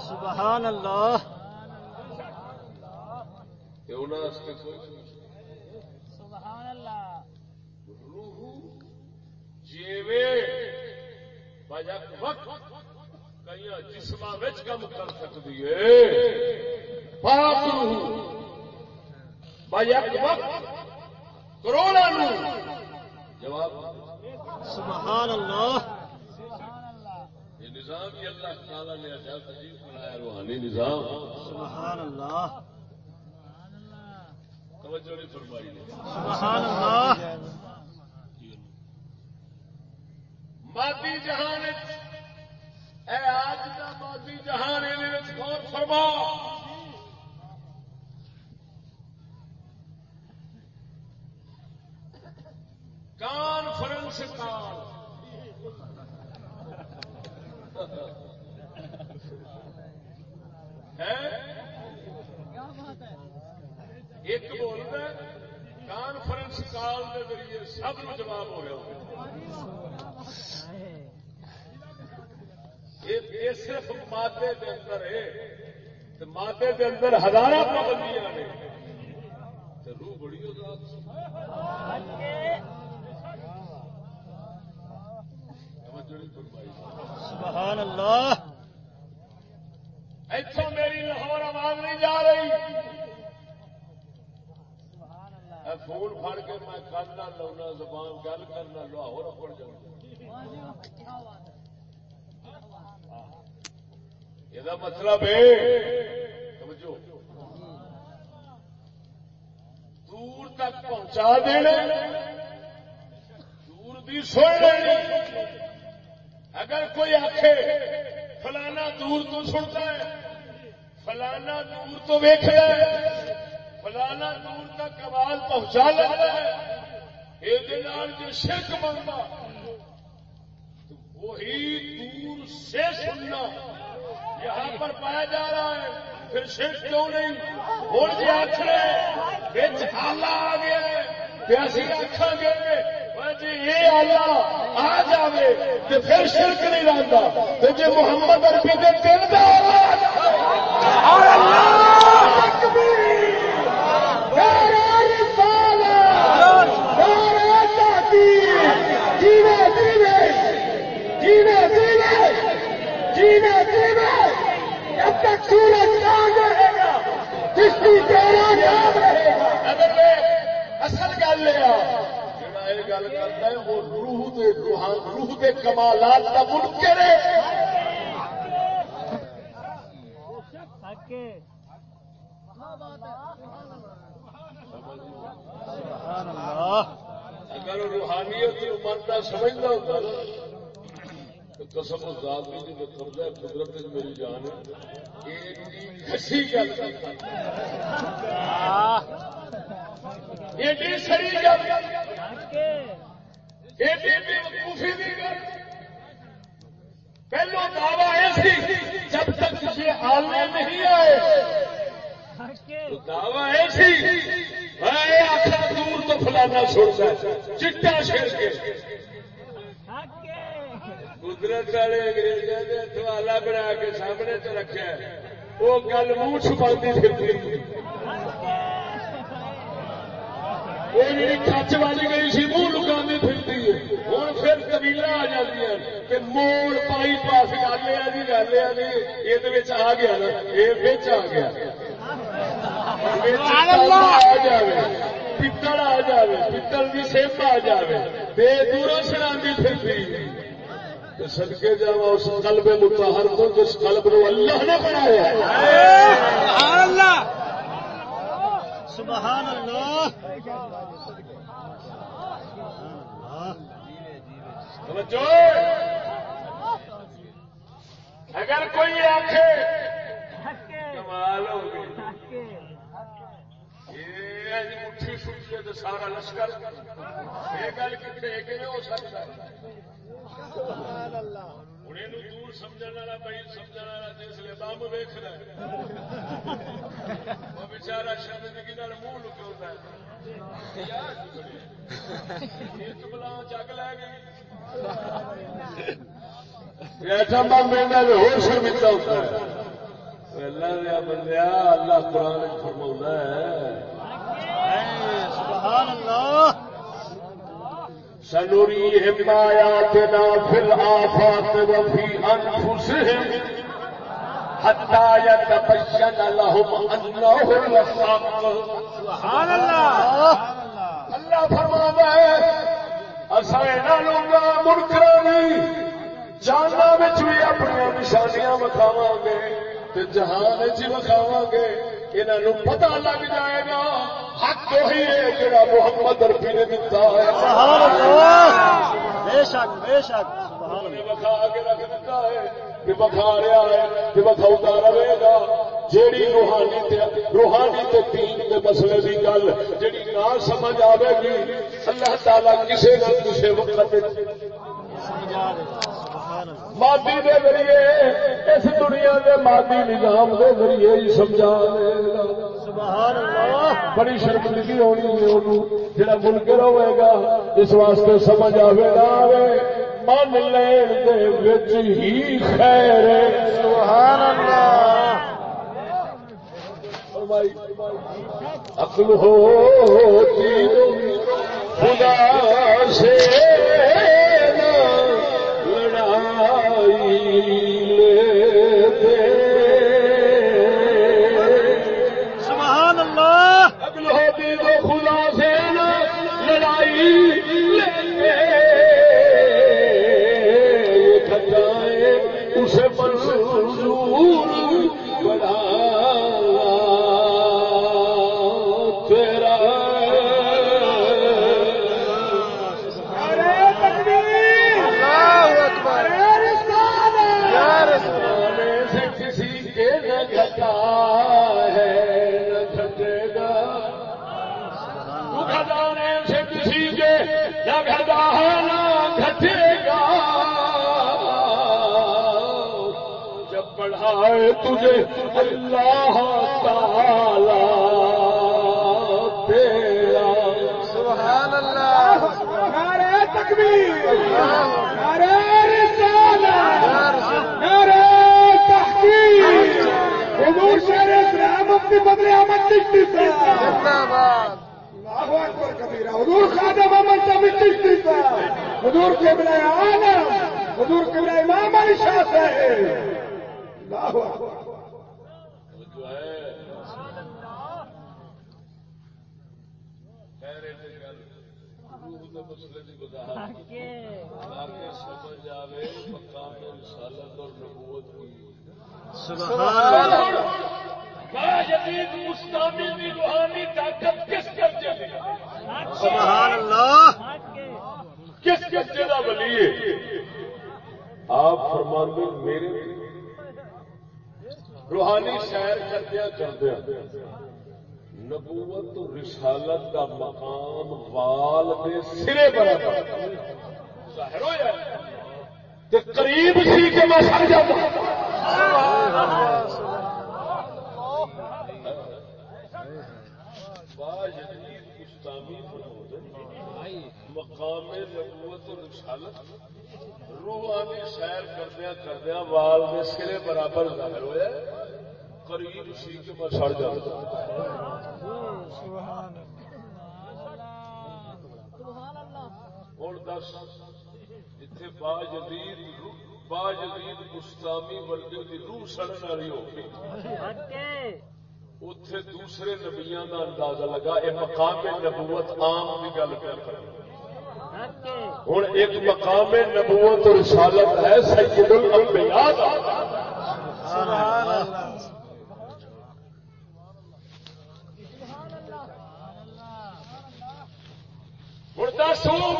سبحان اللہ۔ کہ انہوں نے کوئی سبحان اللہ روح بجک وقت کئی جسم کم کر سکتی ہے۔ بجک وقت کروڑا نو۔ جواب۔ سبحان اللہ یہ نظام اللہ تعالیٰ نے عجب عجیب بنایا روحانی نظام۔ سبحان اللہ توجہ نہیں فرمائی۔ نے سبحان اللہ مادی جہان اے آج کا مادی جہان غور فرما۔ کانفرنس کال ہے؟ ایک بولتا ہے کانفرنس کال کے ذریعے سب جواب ہو رہا یہ صرف مادے کے اندر ہے۔ مادے کے اندر ہزار پابندیاں نے۔ روح بڑی سبحان اللہ اتوں میری لاہور آواز نہیں جا رہی۔ فون پھڑ کے میں کل نہ لاؤنا زبان گل کرنا لاہور اپڑ جاؤں۔ یہ مطلب ہے سمجھو دور تک پہنچا دینا دور بھی سن لینی اگر کوئی آخے فلانا دور تو سنتا ہے فلانا دور تو ویخ ہے فلانا دور تک آواز پہنچا لیتا ہے یہ جو شرک بنتا وہی دور سے سننا۔ یہاں پر پایا جا رہا ہے۔ پھر شرک کیوں نہیں؟ ہوں جی آخر بچ آلہ آ گیا ہے۔ اسی آخان گے۔ جی یہ آلہ آ جائے تو پھر شرک نہیں رہتا تو جی محمد اربی کے دل کا جب تک سورج چاند رہے گا جس کی تیرا نام رہے گا اصل گل یہ گل کرتا ہے وہ روح دے روحان روح دے کمالات کا منکر ہے اگر روحانیت مرتا سمجھنا ہوتا قسم ذات بھی جی جو قبضہ قدرت میری جان ہے۔ پہلو دعوی ایسی جب تک یہ آلے نہیں آئے۔ تو دعوی ایسی آخر دور تو فلانا چھوڑتا ہے چٹا شیر کے قدرت والے انگریزوں نے توالا بنا کے سامنے تو رکھا ہے وہ گل منہ چھپا پھرتی۔ وہ جی کچ بج گئی سی منہ لکا پھرتی ہے۔ ہوں پھر قبیلہ آ جاتی ہے کہ موڑ پائی پاس گل ہے جی گل ہے جی یہ آ گیا نا یہ آ گیا۔ آ جائے پتل آ جائے پتل کی سیپ آ جائے بے دوروں سڑی پھر سدکے جا اس قلب متحر کو جس قلب نو اللہ نے بنایا سبحان اللہ! توجہ! اگر کوئی آخے حقے کمال ہو گئی۔ مٹھی سوچے تو سارا لشکر۔ یہ گل کتنے ہو سکتا؟ ہے دور سمجھ والا بھائی سمجھ والا جس لیے بمب ویخنا وہ بچارا شرمندگی منہ لکا بلا چک لے گئی۔ ایسا بم ہو شرمندہ ہوتا ہے۔ اللہ دیا بندیا اللہ قرآن فرما ہے۔ سبحان اللہ سنريهم آياتنا في الآفاق وفي أنفسهم حتى يتبين لهم أنه الحق سبحان اللہ اللہ فرما ہے اصا لوگا منکرانی جانا بھی اپنی نشانیاں وکھاوا گے جہان چ وکھاوا گے انہوں پتہ لگ جائے گا وہی ہے جڑا محمد اربی نے دتا ہے۔ سبحان اللہ بے شک بے شک سبحان اللہ۔ کے رکھ دیتا ہے کہ وکھا رہا ہے کہ وکھاؤتا رہے گا۔ جیڑی روحانی تے روحانی تے دین دے مسئلے دی گل جیڑی نہ سمجھ آوے گی اللہ تعالی کسے نہ کسے وقت سمجھا دے سبحان اللہ مادی دے ذریعے اس دنیا دے مادی نظام دے ذریعے ہی سمجھا دے گا۔ بڑی شرمندگی ہونی ہے جڑا منکر ہوئے گا اس واسطے سمجھ آوے گا من لین دے وچ ہی خیر ہے۔ سبحان اللہ. عقل ہوتی خدا سے نہ جب بڑھائے تجھے اللہ تعالی تیرا۔ سبحان اللہ۔ نعرہ تکبیر نعرہ رسالت۔ نعرہ تحقیق۔ حضور شہر اسلام مفتی بدل احمد چشتی صاحب زندہ باد اللہ اکبر کبیرہ۔ حضور خواجہ محمد شامی چشتی صاحب حضور قبلہ عالم حضور قبلہ امام علی شاہ صاحب۔ اللہ سمجھ آوے مقام رسالت اور نبوت کی۔ سبحان اللہ۔ باجدید مستعمل کی روحانی طاقت کس سبحان اللہ۔ حق کس کس جگہ ولی ہے؟ آپ فرماندے میرے روحانی سیر کردیا کردیا نبوت و رسالت کا مقام وال کے سرے برابر ظاہر ہو تے قریب سی کہ میں سر جاتا۔ یعنی مقام نبوت و رسالت۔ روحانی سیر کردیا کردیا وال میں سرے برابر ظاہر ہوا قریب سی کہ میں سڑ جاتا ہوں دس۔ جتھے با جدید با جدید گستامی ورگے کی روح سڑن والی ہو گئی۔ اتے دوسرے نبیاں کا اندازہ لگا یہ مقام نبوت عام کی گل کر حق ہوں ایک مقام نبوت اور رسالت ہے سید الانبیاء دا۔ سبحان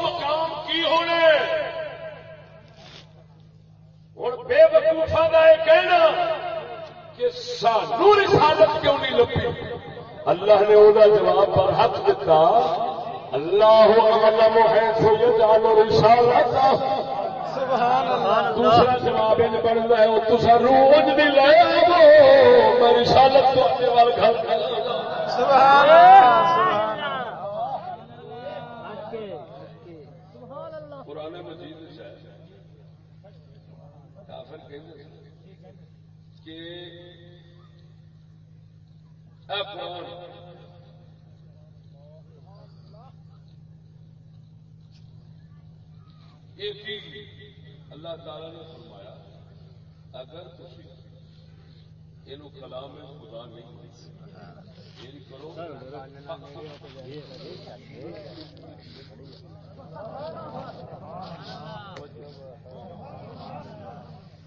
مقام کی ہونے۔ ہوں بے وقوفا کا یہ کہنا کہ سانو رسالت کیوں نہیں لبھی؟ اللہ نے وہ جواب پر حق دیتا اللہ عالم ہے سید عالم رسالت سبحان اللہ۔ دوسرا جواب بنتا ہے وہ تصا روز بھی لے آو میں رسالت تو اپنے وال گھر سبحان اللہ۔ مجید کافر کہ اے قرآن یہ چیز اللہ تعالی نے فرمایا اگر تھی یہ کلام خدا نہیں یہ کرو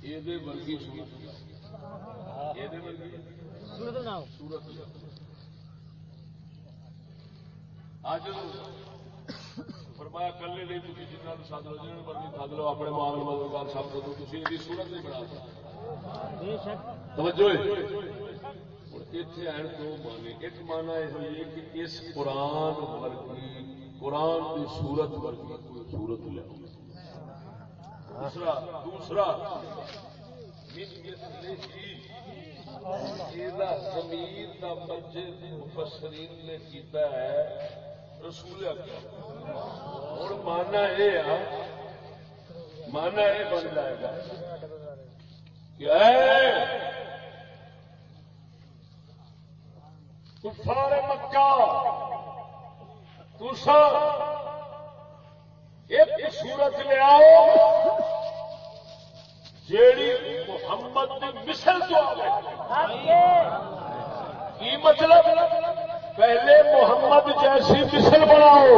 یہ ورگی سورت یہ فرمایا کلے نہیں تھی جنہ سد لو جنہوں مرضی سد لو، اپنے مال مددگار سب کو تھی یہ سورت نہیں بنا سکتے۔ توجہ اتنے آن دو مانے ایک مانا یہ ہوئی ہے کہ اس قرآن ورگی، قرآن کی سورت ورگی کوئی سورت لے دوسرا دوسرا زمین کا مسجد مفسرین نے کیتا ہے رسول اور مانا یہ ہے مانا یہ بن جائے گا کفار مکہ تسا ایک صورت لے آؤ جیڑی محمد کی مثل تو آئے حق کی مطلب؟ پہلے محمد جیسی مثل بناؤ۔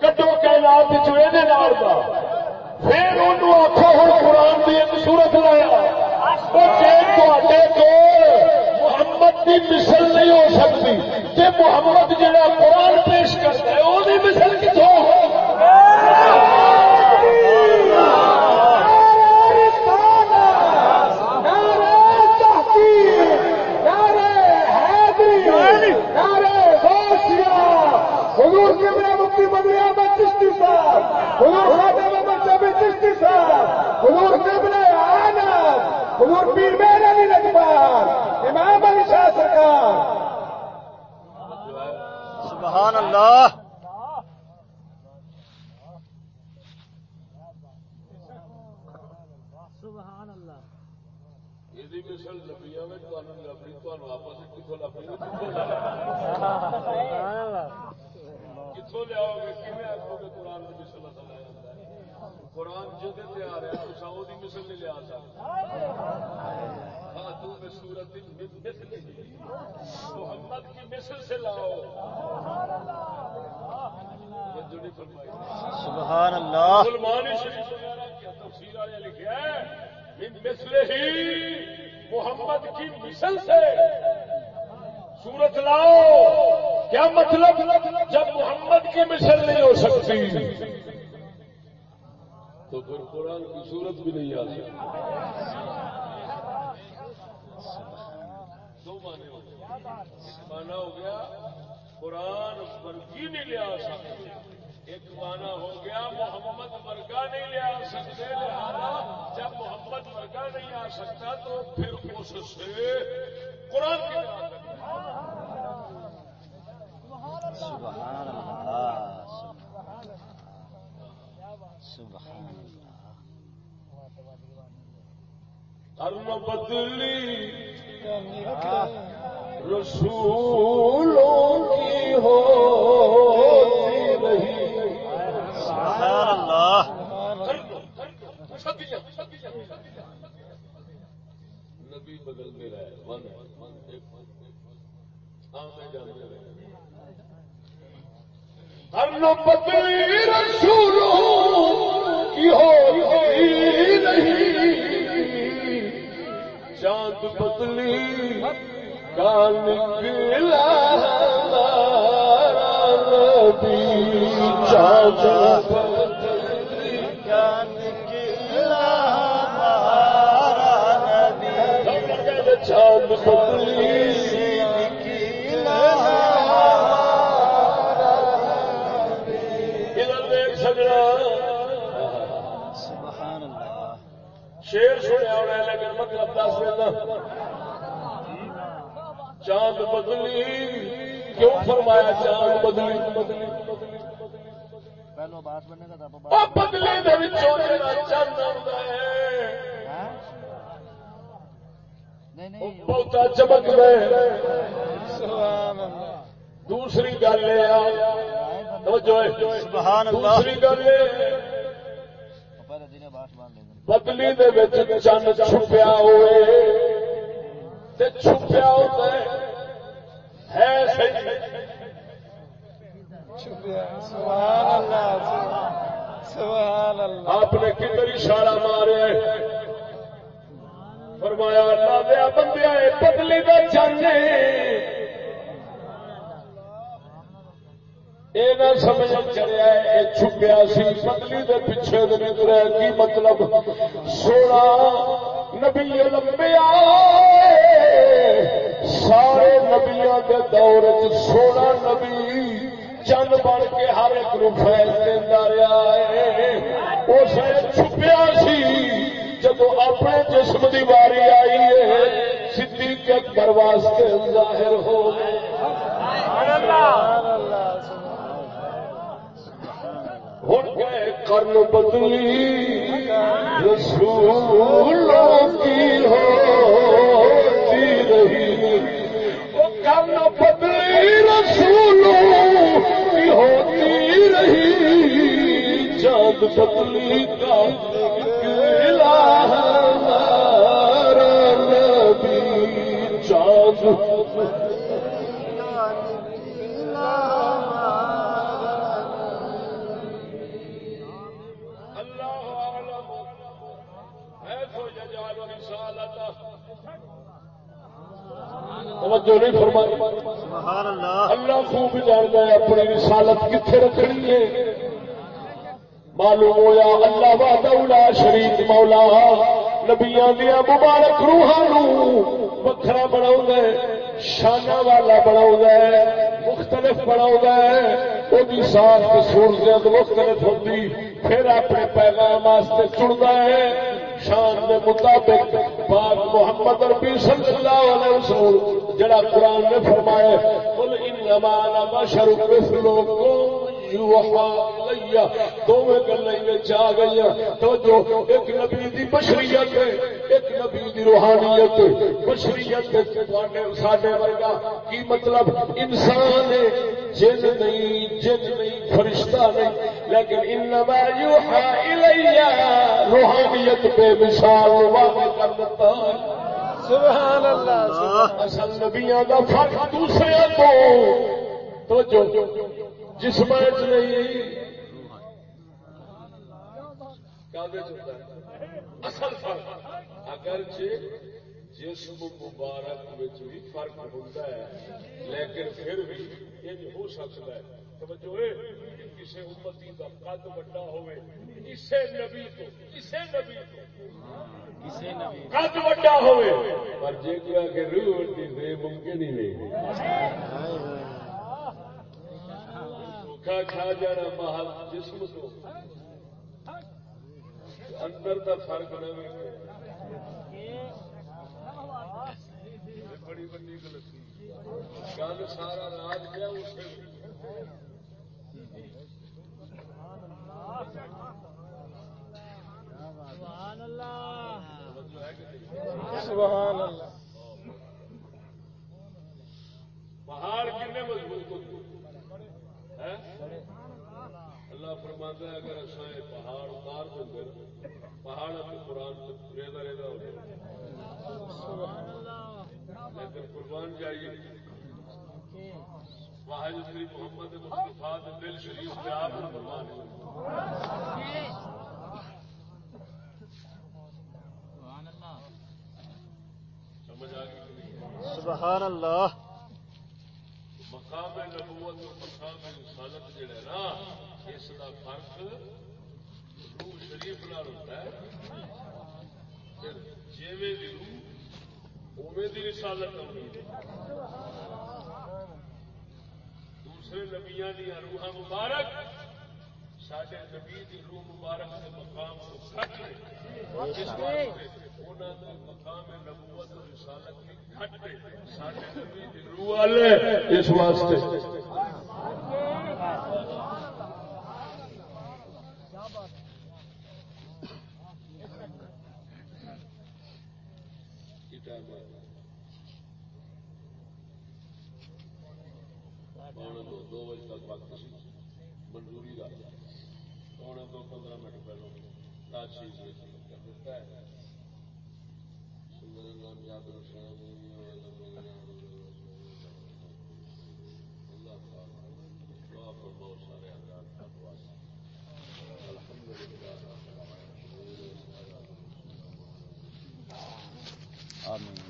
کٹو کائنات چوے نال دا۔ پھر انہوں آخو ہوں قرآن کی ایک سورت لایا وہ تے محمد کی مثل نہیں ہو سکتی۔ کہ محمد جہاں قرآن پیش کرتا ہے وہ مثل کتوں ہو حضور کمرہ مفتی بدری احمد چشتی صاحب حضور محمد شبی چشتی صاحب حضور قبلہ عالم حضور پیر میر علی نجمان امام علی شاہ سرکار۔ سبحان اللہ۔ سبحان اللہ یہ مثل لبیا میں لبنی واپس کتوں لبنی سبحان اللہ۔ کتوں لیا گے کھے آخو گے قرآن کی مثل اصل آیا ہوتا ہے قرآن جہد سے آ رہا تو وہ مثل نہیں لیا سکتا تو میں محمد کی مثل سے لاؤ۔ سبحان اللہ۔ مسلمان شریف وغیرہ کی تفسیر والے لکھا ہے؟ مثل ہی محمد کی مثل سے۔ سورت لاؤ۔ کیا مطلب؟ جب محمد کی مثل نہیں ہو سکتی۔ تو پھر قرآن کی صورت بھی نہیں آ سکتی دو معنی ہو گئے۔ ایک معنی ہو گیا، قرآن ورگی نہیں لیا سکتے۔ ایک معنی ہو گیا، محمد ورگا نہیں لیا سکتے۔ لہذا جب محمد ورگا نہیں آ سکتا تو پھر اس سے قرآن کی بات سبحان اللہ سبحان اللہ کرم بدلی رسولوں کی ہوتی رہی۔ سبحان اللہ۔ نبی بدلتے رہے ون کرم بدلی رسولوں کی ہوتی بدلی کا نکلا نبی نبی چاند بدلی شیر سنیا ہونا لیکن مطلب دس دینا چاند بدلی۔ کیوں فرمایا چاند بدلی؟ پہلو بات بننے کا تھا بدلی دے وچوں ہے۔ بہتا چمک گئے دوسری گل یہ دوسری گل بدلی دے چند چھپیا ہوئے۔ چھپیا ہوتا ہے۔ ہے آپ نے کدھر اشارہ مارے فرمایا اللہ دیا بندیا بدلی کا چاہیے یہ نہ سمجھ چلیا یہ چھپیا سی بدلی کے پیچھے دن کی مطلب؟ سونا نبی لمبیا سارے نبیا کے دور چ نبی چند بن کے ہر ایک نو فیل دینا رہا ہے۔ اس چھپیا سی جب اپنے جسم کی واری آئی ہے۔ سی کے اکبر واسطے ظاہر ہو گئے۔ ہوں گئے کرن بدلی رسولوں کی ہوتی رسولوں کی ہوتی رہی۔ چاند بدلی کا نبی چاند توجہ نہیں فرمائی۔ سبحان اللہ۔ اللہ خوب جانتا ہے اپنی رسالت کتنے رکھنی ہے۔ معلوم ہوا اللہ والا شریف مولا نبیا دیا مبارک روحان وکھرا بنا شانہ والا بنا مختلف بنا وہ ساخت سورت مختلف ہوتی پھر اپنے پیغام واسطے چڑتا ہے۔ شان کے مطابق پاک محمد ربی صلی اللہ علیہ وسلم جڑا قرآن نے فرمایا قل انما انا بشر مثلکم آ گئی تو جو ایک نبی دی بشریت ہے ایک نبی دی روحانیت۔ بشریت ساڈے ورگا کی مطلب؟ انسان ہے جن نہیں جن نہیں فرشتہ نہیں۔ لیکن انما یوحا الیہ روحانیت بے مثال واضح کر ہے۔ سبحان اللہ اصل نبیاں دا فرق دوسرے تو۔ تو جو جسم اصل فرق. اگرچہ جسم مبارک بھی فرق ہوتا ہے لیکن پھر بھی یہ ہو سکتا ہے توجہ کسی امتی کا قد بڑا ہوئے اسے نبی تو اسے نبی تو. قد بڑا ہوئے پر جے کیا کہ روح ممکن ہی نہیں. دھوکھا کھا جانا محل جسم تو۔ اندر دا فرق نہ بڑی بڑی غلطی۔ گل سارا راج کیا اس سبحان اللہ سبحان اللہ۔ پہاڑ کنے مضبوط ہوتے۔ اللہ فرماتا ہے اگر اصا یہ پہاڑ اتار دیں گے، پہاڑ اپنے قرآن ریدا ریدا ہو جائے لیکن قربان جائیے، واحد شریف محمد مصطفیٰ دل شریف کے آپ قربان سمجھ آ گئی سبحان اللہ۔ مقام نبوت اور مقام رسالت جڑا نا، اس کا فرق روح شریف نال ہوتا ہے۔ جیویں دی روح اوے دی رسالت ہونی دوسرے نبیاں دیا روح مبارک سارے نبی دی روح مبارک کے مقام کو کٹ رہے اس واسطے۔ دو بجے تک وقت سی۔ منظوری کا پونے دو پندرہ منٹ پہلو دیتا ہے الحمد نام یاد رکھنا اللہ دعا پر بہت سارے حضرات کا دعا الحمدللہ آمین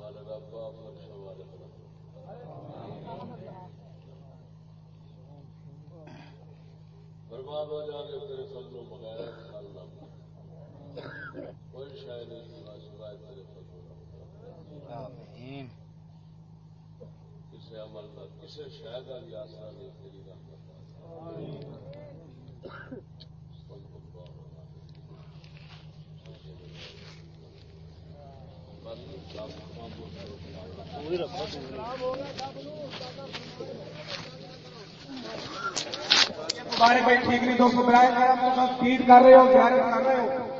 سوال ربا پر سوال برباد ہو جا کے تیرے فضلوں بغیر اللہ کوئی شاید نہیں سنا سوائے تیرے فضلوں آمین کسی عمل کا کسی تیری رحمت ہمارے بھائی ٹھیک نہیں دوستوں برائے کرم فیڈ کر رہے ہو زیارت کر رہے ہو۔